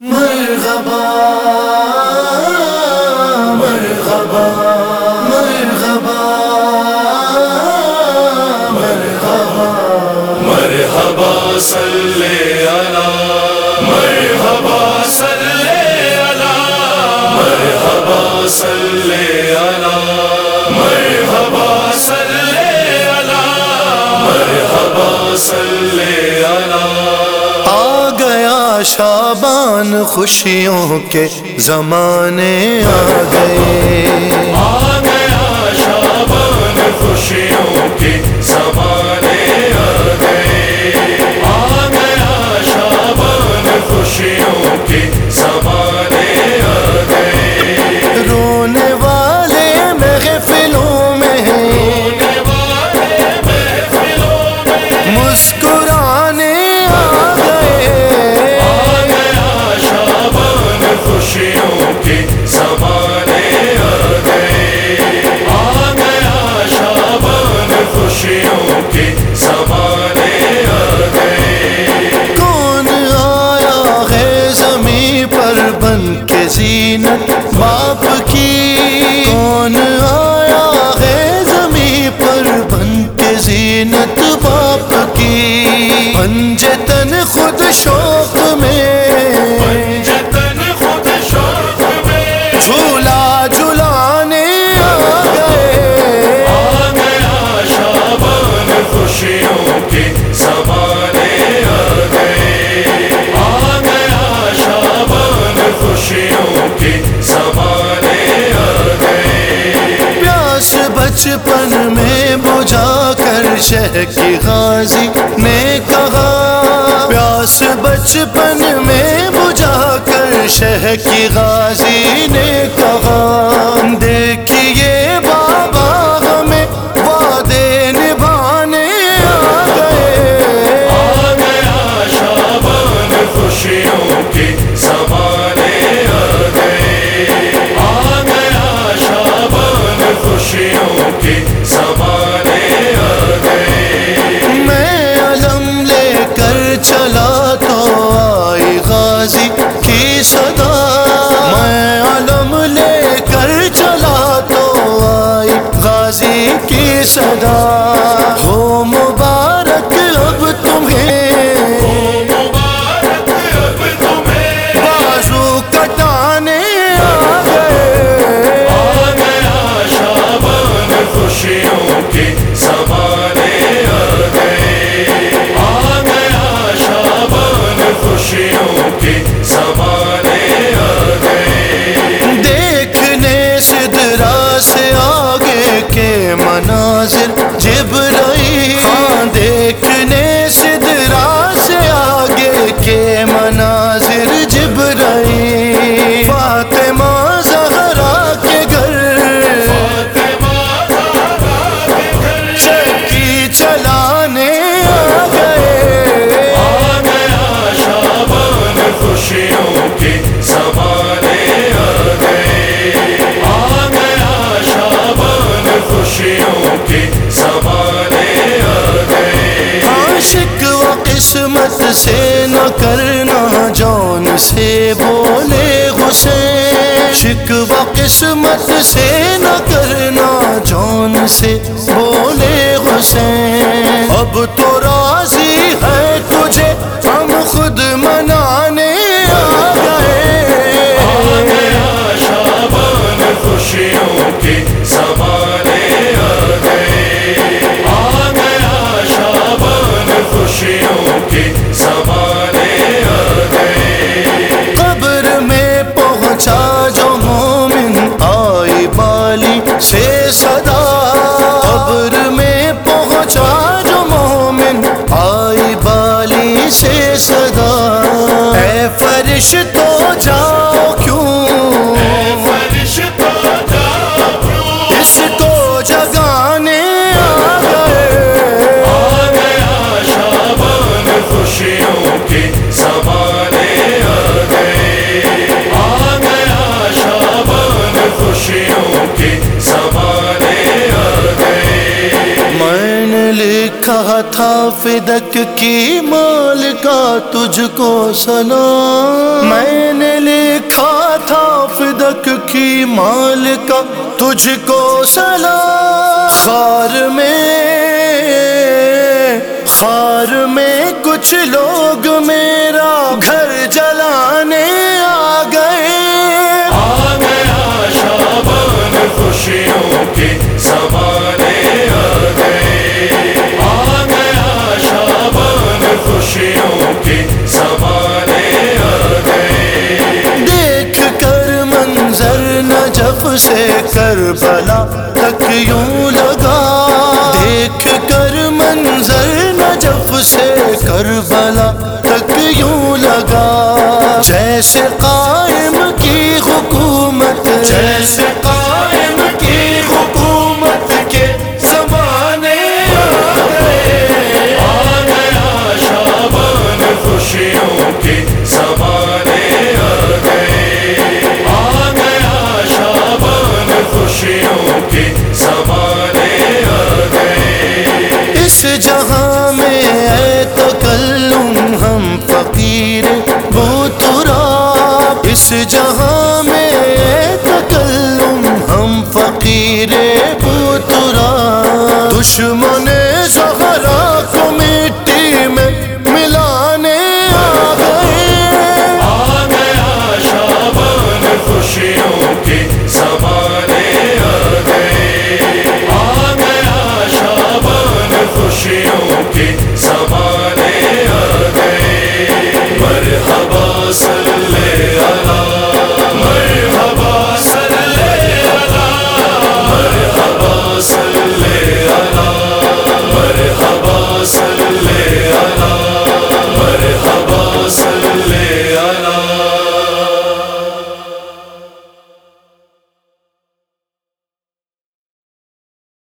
مرحبا مرحبا مرحبا مرحبا. مرحبا صلی علی، مرحبا صلی علی. مرحبا صلی علی، مرحبا صلی علی. مرحبا صلی شابان خوشیوں کے زمانے آ گئے۔ آ گیا شابان خوشیوں کے خود شوق میں۔ خود شوق میں جھولا جھلانے آ گئے۔ آ گیا شابان خوشیوں کے سمانے آ گئے آ گیا شابان خوشیوں کے سمانے آ گئے پیاس بچپن میں بجا کر شہ کی غازی نے کہا۔ پاس بچپن میں بجا کر شہ کی غازی نے کہا دیکھیے کی صدا۔ ہو کے مناظر جبر سے شکوا قسمت سے نہ کرنا، جان سے بولے حسین۔ اب تو راضی ہے تجھے سے صدا اے فرش تو جا لکھا تھا فدک کی مالکا تجھ کو سنا۔ میں نے لکھا تھا فدک کی مال کا تجھ کو سنا۔ خار میں خار میں کچھ لوگ میرا گھر طرف سے کربلا تک یوں لگا۔ دیکھ کر منظر نجف سے کربلا تک یوں لگا۔ جیسے قائم کی حکومت، جیسے اس جہاں میں تکلم ہم فقیر وہ دشمن وسلم